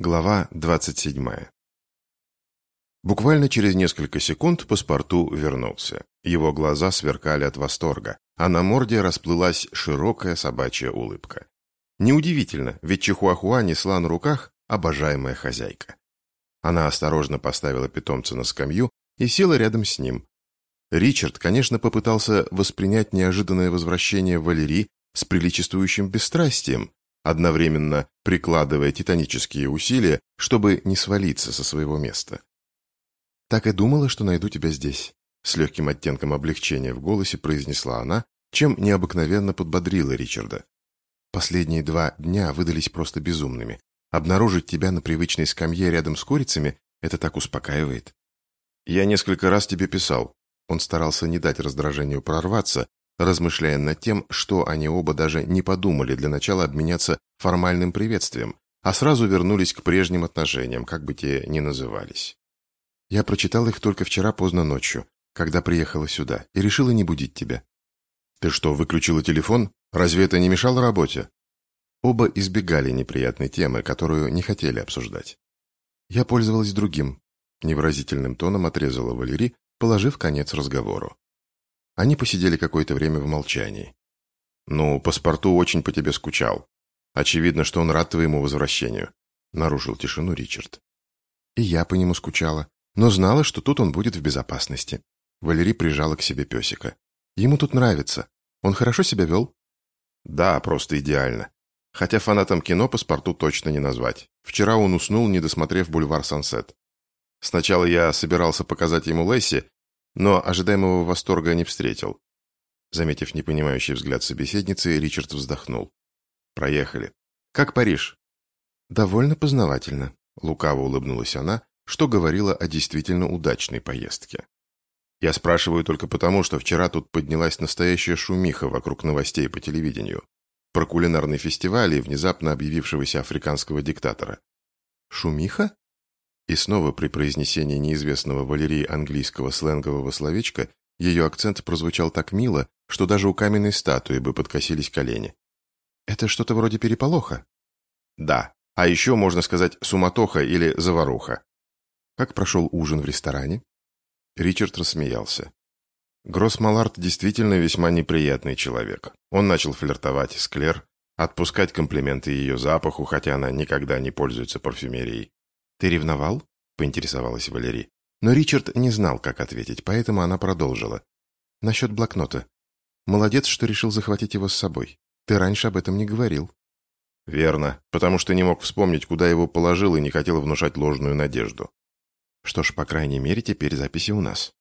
Глава 27. Буквально через несколько секунд паспорту вернулся. Его глаза сверкали от восторга, а на морде расплылась широкая собачья улыбка. Неудивительно, ведь Чихуахуа несла на руках обожаемая хозяйка. Она осторожно поставила питомца на скамью и села рядом с ним. Ричард, конечно, попытался воспринять неожиданное возвращение Валерии с приличествующим бесстрастием, одновременно прикладывая титанические усилия, чтобы не свалиться со своего места. «Так и думала, что найду тебя здесь», — с легким оттенком облегчения в голосе произнесла она, чем необыкновенно подбодрила Ричарда. «Последние два дня выдались просто безумными. Обнаружить тебя на привычной скамье рядом с курицами — это так успокаивает». «Я несколько раз тебе писал». Он старался не дать раздражению прорваться, размышляя над тем, что они оба даже не подумали для начала обменяться формальным приветствием, а сразу вернулись к прежним отношениям, как бы те ни назывались. Я прочитал их только вчера поздно ночью, когда приехала сюда, и решила не будить тебя. Ты что, выключила телефон? Разве это не мешало работе? Оба избегали неприятной темы, которую не хотели обсуждать. Я пользовалась другим. Невыразительным тоном отрезала Валерий, положив конец разговору. Они посидели какое-то время в молчании. «Ну, паспорту очень по тебе скучал. Очевидно, что он рад твоему возвращению», — нарушил тишину Ричард. «И я по нему скучала, но знала, что тут он будет в безопасности». Валерий прижала к себе песика. «Ему тут нравится. Он хорошо себя вел?» «Да, просто идеально. Хотя фанатом кино паспорту точно не назвать. Вчера он уснул, не досмотрев «Бульвар Сансет». Сначала я собирался показать ему Лесси, но ожидаемого восторга не встретил. Заметив непонимающий взгляд собеседницы, Ричард вздохнул. «Проехали. Как Париж?» «Довольно познавательно», — лукаво улыбнулась она, что говорила о действительно удачной поездке. «Я спрашиваю только потому, что вчера тут поднялась настоящая шумиха вокруг новостей по телевидению. Про кулинарный фестиваль и внезапно объявившегося африканского диктатора». «Шумиха?» И снова при произнесении неизвестного Валерии английского сленгового словечка ее акцент прозвучал так мило, что даже у каменной статуи бы подкосились колени. «Это что-то вроде переполоха?» «Да. А еще, можно сказать, суматоха или заваруха». «Как прошел ужин в ресторане?» Ричард рассмеялся. Гросс Малард действительно весьма неприятный человек. Он начал флиртовать с Клер, отпускать комплименты ее запаху, хотя она никогда не пользуется парфюмерией. «Ты ревновал?» – поинтересовалась Валерий. Но Ричард не знал, как ответить, поэтому она продолжила. «Насчет блокнота. Молодец, что решил захватить его с собой. Ты раньше об этом не говорил». «Верно, потому что не мог вспомнить, куда его положил и не хотел внушать ложную надежду». «Что ж, по крайней мере, теперь записи у нас».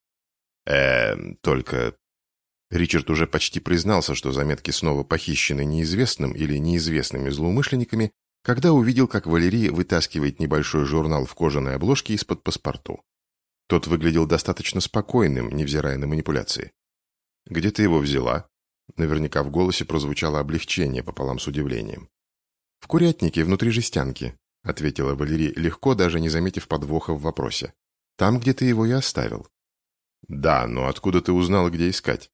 «Эм, только...» Ричард уже почти признался, что заметки снова похищены неизвестным или неизвестными злоумышленниками, когда увидел, как Валерий вытаскивает небольшой журнал в кожаной обложке из-под паспорту. Тот выглядел достаточно спокойным, невзирая на манипуляции. «Где ты его взяла?» Наверняка в голосе прозвучало облегчение пополам с удивлением. «В курятнике, внутри жестянки», — ответила Валерий, легко, даже не заметив подвоха в вопросе. «Там, где ты его и оставил». «Да, но откуда ты узнала, где искать?»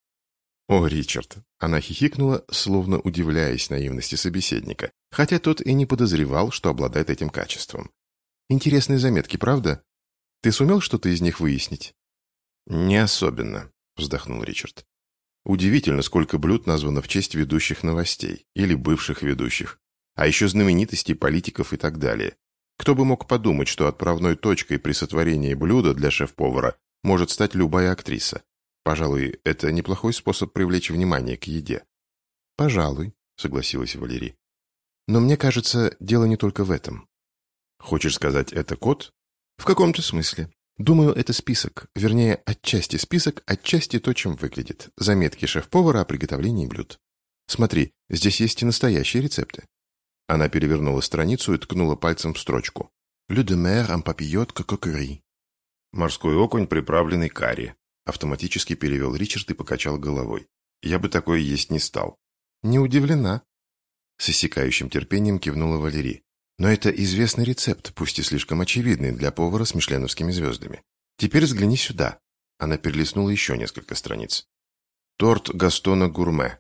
«О, Ричард!» Она хихикнула, словно удивляясь наивности собеседника, хотя тот и не подозревал, что обладает этим качеством. «Интересные заметки, правда? Ты сумел что-то из них выяснить?» «Не особенно», — вздохнул Ричард. «Удивительно, сколько блюд названо в честь ведущих новостей или бывших ведущих, а еще знаменитостей, политиков и так далее. Кто бы мог подумать, что отправной точкой при сотворении блюда для шеф-повара может стать любая актриса. Пожалуй, это неплохой способ привлечь внимание к еде. Пожалуй, согласилась Валерий. Но мне кажется, дело не только в этом. Хочешь сказать, это код? В каком-то смысле. Думаю, это список, вернее, отчасти список, отчасти то, чем выглядит. Заметки шеф-повара о приготовлении блюд. Смотри, здесь есть и настоящие рецепты. Она перевернула страницу и ткнула пальцем в строчку. «Le de mer en papillot cocoquerie». Морской окунь, приправленный карри. Автоматически перевел Ричард и покачал головой. Я бы такое есть не стал. Не удивлена. С иссякающим терпением кивнула Валерий. Но это известный рецепт, пусть и слишком очевидный для повара с мишленовскими звездами. Теперь взгляни сюда. Она перелистнула еще несколько страниц. Торт Гастона Гурме.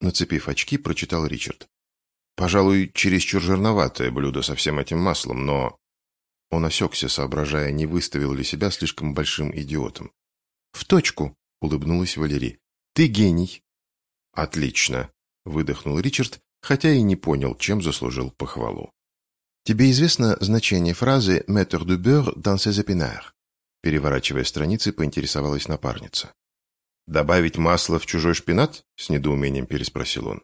Нацепив очки, прочитал Ричард. Пожалуй, чересчур жирноватое блюдо со всем этим маслом, но... Он осекся, соображая, не выставил ли себя слишком большим идиотом. «В точку!» — улыбнулась Валерий. «Ты гений!» «Отлично!» — выдохнул Ричард, хотя и не понял, чем заслужил похвалу. «Тебе известно значение фразы «mettre du beurre dans ses? Переворачивая страницы, поинтересовалась напарница. «Добавить масло в чужой шпинат?» — с недоумением переспросил он.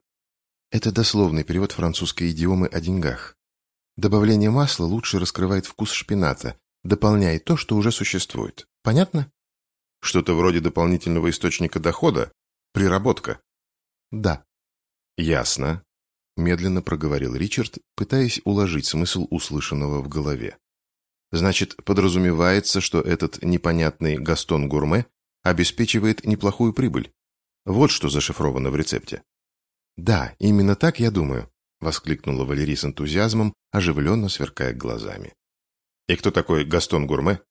Это дословный перевод французской идиомы о деньгах. Добавление масла лучше раскрывает вкус шпината, дополняет то, что уже существует. Понятно? Что-то вроде дополнительного источника дохода? Приработка? Да. Ясно. Медленно проговорил Ричард, пытаясь уложить смысл услышанного в голове. Значит, подразумевается, что этот непонятный Гастон Гурме обеспечивает неплохую прибыль. Вот что зашифровано в рецепте. «Да, именно так я думаю», — воскликнула Валерий с энтузиазмом, оживленно сверкая глазами. «И кто такой Гастон Гурме?»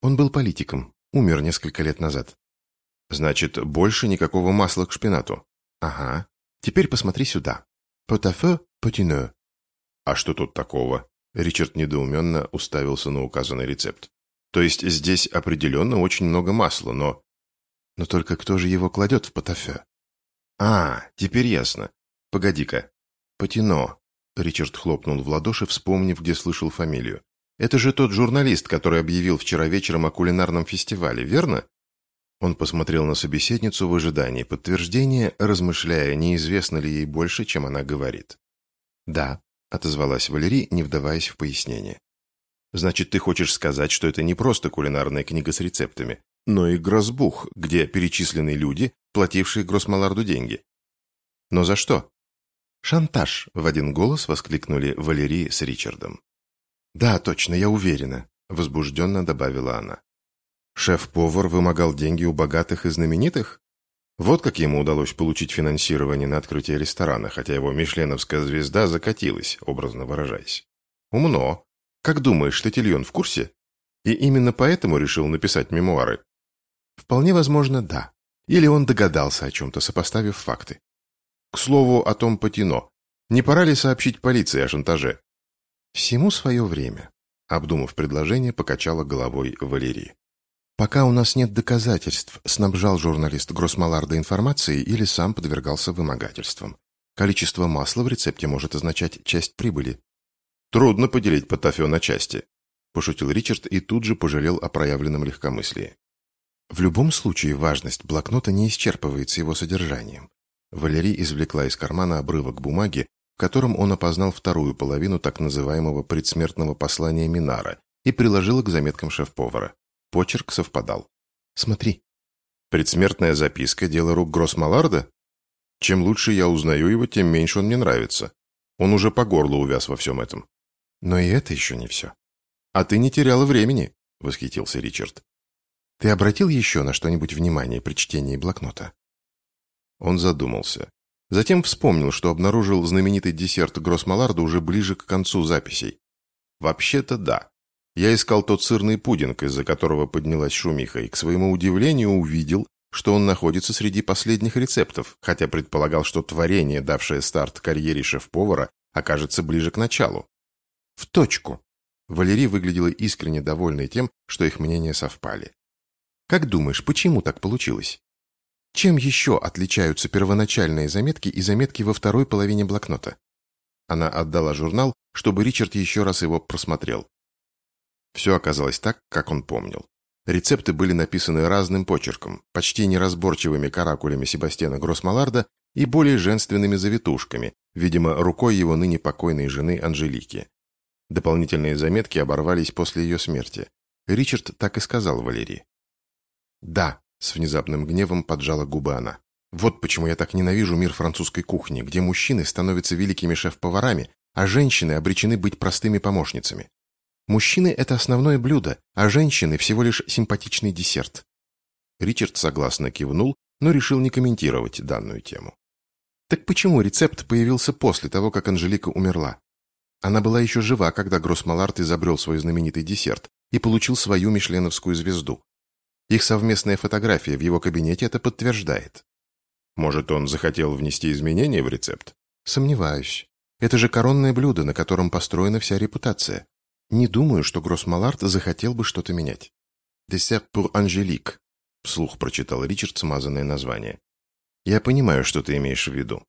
«Он был политиком, умер несколько лет назад». «Значит, больше никакого масла к шпинату?» «Ага. Теперь посмотри сюда. Потафе, потине». «А что тут такого?» Ричард недоуменно уставился на указанный рецепт. «То есть здесь определенно очень много масла, но...» «Но только кто же его кладет в потафе?» «А, теперь ясно. Погоди-ка. Патино». Ричард хлопнул в ладоши, вспомнив, где слышал фамилию. «Это же тот журналист, который объявил вчера вечером о кулинарном фестивале, верно?» Он посмотрел на собеседницу в ожидании подтверждения, размышляя, неизвестно ли ей больше, чем она говорит. «Да», — отозвалась Валерий, не вдаваясь в пояснение. «Значит, ты хочешь сказать, что это не просто кулинарная книга с рецептами, но и грозбух, где перечислены люди, платившие Гроссмаларду деньги. Но за что? «Шантаж!» — в один голос воскликнули Валерий с Ричардом. «Да, точно, я уверена», — возбужденно добавила она. «Шеф-повар вымогал деньги у богатых и знаменитых? Вот как ему удалось получить финансирование на открытие ресторана, хотя его мишленовская звезда закатилась, образно выражаясь. Умно. Как думаешь, Тетильон в курсе? И именно поэтому решил написать мемуары?» «Вполне возможно, да», или он догадался о чем-то, сопоставив факты. К слову о том Патино. Не пора ли сообщить полиции о шантаже? Всему свое время. Обдумав предложение, покачала головой Валерий. Пока у нас нет доказательств, снабжал журналист Гроссмаларда информацией или сам подвергался вымогательствам. Количество масла в рецепте может означать часть прибыли. Трудно поделить Потафио на части, пошутил Ричард и тут же пожалел о проявленном легкомыслии. В любом случае важность блокнота не исчерпывается его содержанием. Валерий извлекла из кармана обрывок бумаги, в котором он опознал вторую половину так называемого предсмертного послания Минара и приложила к заметкам шеф-повара. Почерк совпадал. «Смотри». «Предсмертная записка – дело рук Гроссмаларда? Чем лучше я узнаю его, тем меньше он мне нравится. Он уже по горлу увяз во всем этом». «Но и это еще не все». «А ты не теряла времени», – восхитился Ричард. Ты обратил еще на что-нибудь внимание при чтении блокнота?» Он задумался. Затем вспомнил, что обнаружил знаменитый десерт Гроссмаларда уже ближе к концу записей. «Вообще-то да. Я искал тот сырный пудинг, из-за которого поднялась шумиха, и, к своему удивлению, увидел, что он находится среди последних рецептов, хотя предполагал, что творение, давшее старт карьере шеф-повара, окажется ближе к началу. В точку. Валерий выглядела искренне довольной тем, что их мнения совпали. Как думаешь, почему так получилось? Чем еще отличаются первоначальные заметки и заметки во второй половине блокнота? Она отдала журнал, чтобы Ричард еще раз его просмотрел. Все оказалось так, как он помнил. Рецепты были написаны разным почерком, почти неразборчивыми каракулями Себастьяна Гроссмаларда и более женственными завитушками, видимо, рукой его ныне покойной жены Анжелики. Дополнительные заметки оборвались после ее смерти. Ричард так и сказал Валерии. «Да», — с внезапным гневом поджала губы она. «Вот почему я так ненавижу мир французской кухни, где мужчины становятся великими шеф-поварами, а женщины обречены быть простыми помощницами. Мужчины – это основное блюдо, а женщины – всего лишь симпатичный десерт». Ричард согласно кивнул, но решил не комментировать данную тему. Так почему рецепт появился после того, как Анжелика умерла? Она была еще жива, когда Гроссмаларт изобрел свой знаменитый десерт и получил свою мишленовскую звезду. Их совместная фотография в его кабинете это подтверждает. Может, он захотел внести изменения в рецепт? Сомневаюсь. Это же коронное блюдо, на котором построена вся репутация. Не думаю, что Гроссмаларт захотел бы что-то менять. «Десерт pour Angélique», — вслух прочитал Ричард смазанное название. «Я понимаю, что ты имеешь в виду».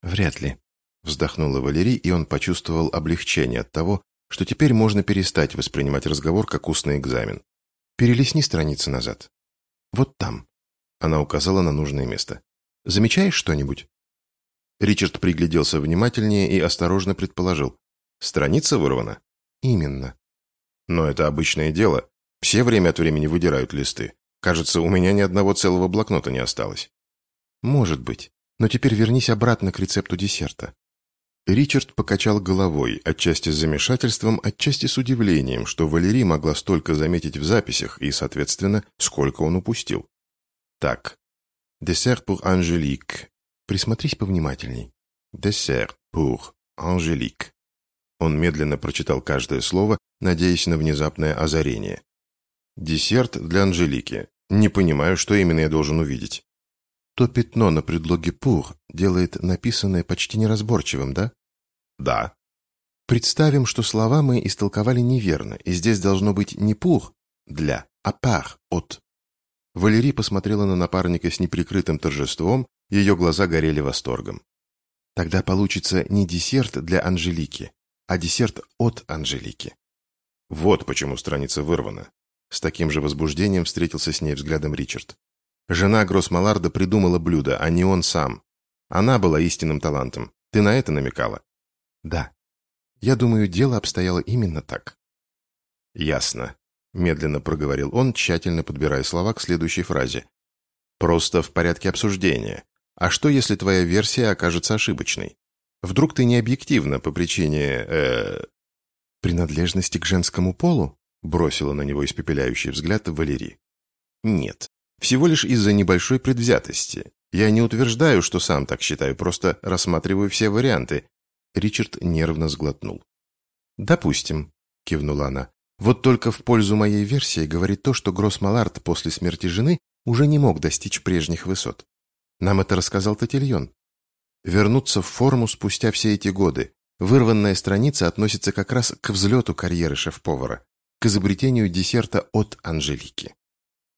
«Вряд ли», — вздохнула Валерий, и он почувствовал облегчение от того, что теперь можно перестать воспринимать разговор как устный экзамен. «Перелистни страницы назад. Вот там». Она указала на нужное место. «Замечаешь что-нибудь?» Ричард пригляделся внимательнее и осторожно предположил. «Страница вырвана?» «Именно». «Но это обычное дело. Все время от времени выдирают листы. Кажется, у меня ни одного целого блокнота не осталось». «Может быть. Но теперь вернись обратно к рецепту десерта». Ричард покачал головой, отчасти с замешательством, отчасти с удивлением, что Валерий могла столько заметить в записях и, соответственно, сколько он упустил. Так, «Десерт pour Angélique», Присмотрись повнимательней. «Dessert pour Angélique». Он медленно прочитал каждое слово, надеясь на внезапное озарение. «Десерт для Анжелики. Не понимаю, что именно я должен увидеть». То пятно на предлоге «pour» делает написанное почти неразборчивым, да? Да. Представим, что слова мы истолковали неверно, и здесь должно быть не «pour» для, а «par» от. Валерий посмотрела на напарника с неприкрытым торжеством ее глаза горели восторгом. Тогда получится не десерт для Анжелики, а десерт от Анжелики. Вот почему страница вырвана. С таким же возбуждением встретился с ней взглядом Ричард. Жена Гроссмаларда придумала блюдо, а не он сам. Она была истинным талантом. Ты на это намекала? Да. Я думаю, дело обстояло именно так. Ясно. Медленно проговорил он, тщательно подбирая слова к следующей фразе. Просто в порядке обсуждения. А что, если твоя версия окажется ошибочной? Вдруг ты не объективна по причине... Э... Принадлежности к женскому полу? Бросила на него испепеляющий взгляд Валерий. Нет. Всего лишь из-за небольшой предвзятости. Я не утверждаю, что сам так считаю, просто рассматриваю все варианты. Ричард нервно сглотнул. «Допустим», — кивнула она. «Вот только в пользу моей версии говорит то, что Гроссмаларт после смерти жены уже не мог достичь прежних высот. Нам это рассказал Татильон. Вернуться в форму спустя все эти годы. Вырванная страница относится как раз к взлету карьеры шеф-повара, к изобретению десерта от Анжелики.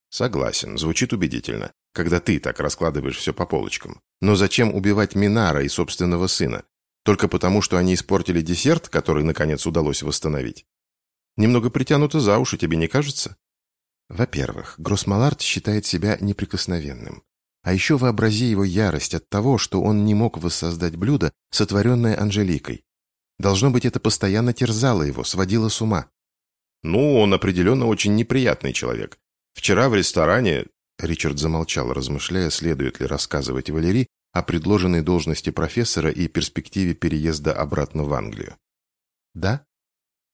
Согласен, звучит убедительно, когда ты так раскладываешь все по полочкам. Но зачем убивать Минара и собственного сына? Только потому, что они испортили десерт, который, наконец, удалось восстановить? Немного притянуто за уши, тебе не кажется? Во-первых, Гроссмаларт считает себя неприкосновенным. А еще вообрази его ярость от того, что он не мог воссоздать блюдо, сотворенное Анжеликой. Должно быть, это постоянно терзало его, сводило с ума. Ну, он определенно очень неприятный человек. Вчера в ресторане... Ричард замолчал, размышляя, следует ли рассказывать Валерий о предложенной должности профессора и перспективе переезда обратно в Англию. Да?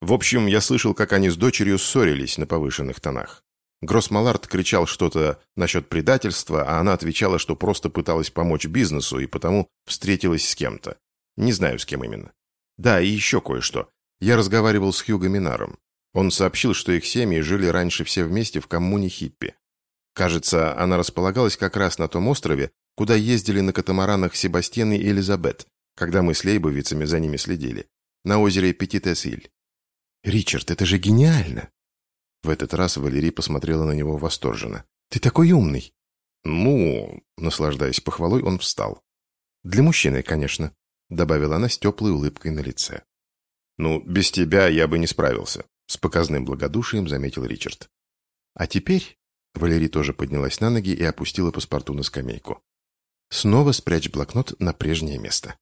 В общем, я слышал, как они с дочерью ссорились на повышенных тонах. Гроссмаларт кричал что-то насчет предательства, а она отвечала, что просто пыталась помочь бизнесу и потому встретилась с кем-то. Не знаю, с кем именно. Да, и еще кое-что. Я разговаривал с Хьюго Минаром. Он сообщил, что их семьи жили раньше все вместе в коммуне Хиппи. Кажется, она располагалась как раз на том острове, куда ездили на катамаранах Себастьян и Элизабет, когда мы с Лейбовицами за ними следили, на озере Петитесиль. «Ричард, это же гениально!» В этот раз Валерий посмотрела на него восторженно. «Ты такой умный!» «Ну...» Наслаждаясь похвалой, он встал. «Для мужчины, конечно», — добавила она с теплой улыбкой на лице. «Ну, без тебя я бы не справился», — с показным благодушием заметил Ричард. «А теперь...» — Валерий тоже поднялась на ноги и опустила паспорту на скамейку. «Снова спрячь блокнот на прежнее место».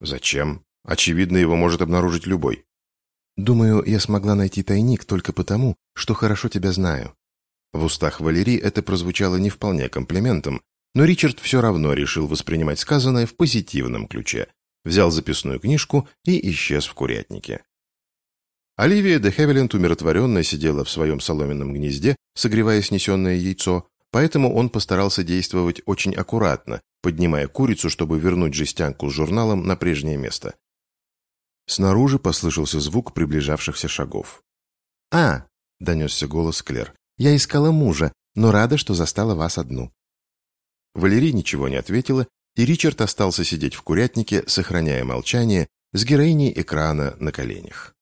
«Зачем? Очевидно, его может обнаружить любой». Думаю, я смогла найти тайник только потому, что хорошо тебя знаю». В устах Валерии это прозвучало не вполне комплиментом, но Ричард все равно решил воспринимать сказанное в позитивном ключе, взял записную книжку и исчез в курятнике. Оливия де Хевиленд умиротворенно сидела в своем соломенном гнезде, согревая снесенное яйцо, поэтому он постарался действовать очень аккуратно, поднимая курицу, чтобы вернуть жестянку с журналом на прежнее место. Снаружи послышался звук приближавшихся шагов. «А!» — донесся голос Клер. «Я искала мужа, но рада, что застала вас одну». Валерий ничего не ответила, и Ричард остался сидеть в курятнике, сохраняя молчание с героиней экрана на коленях.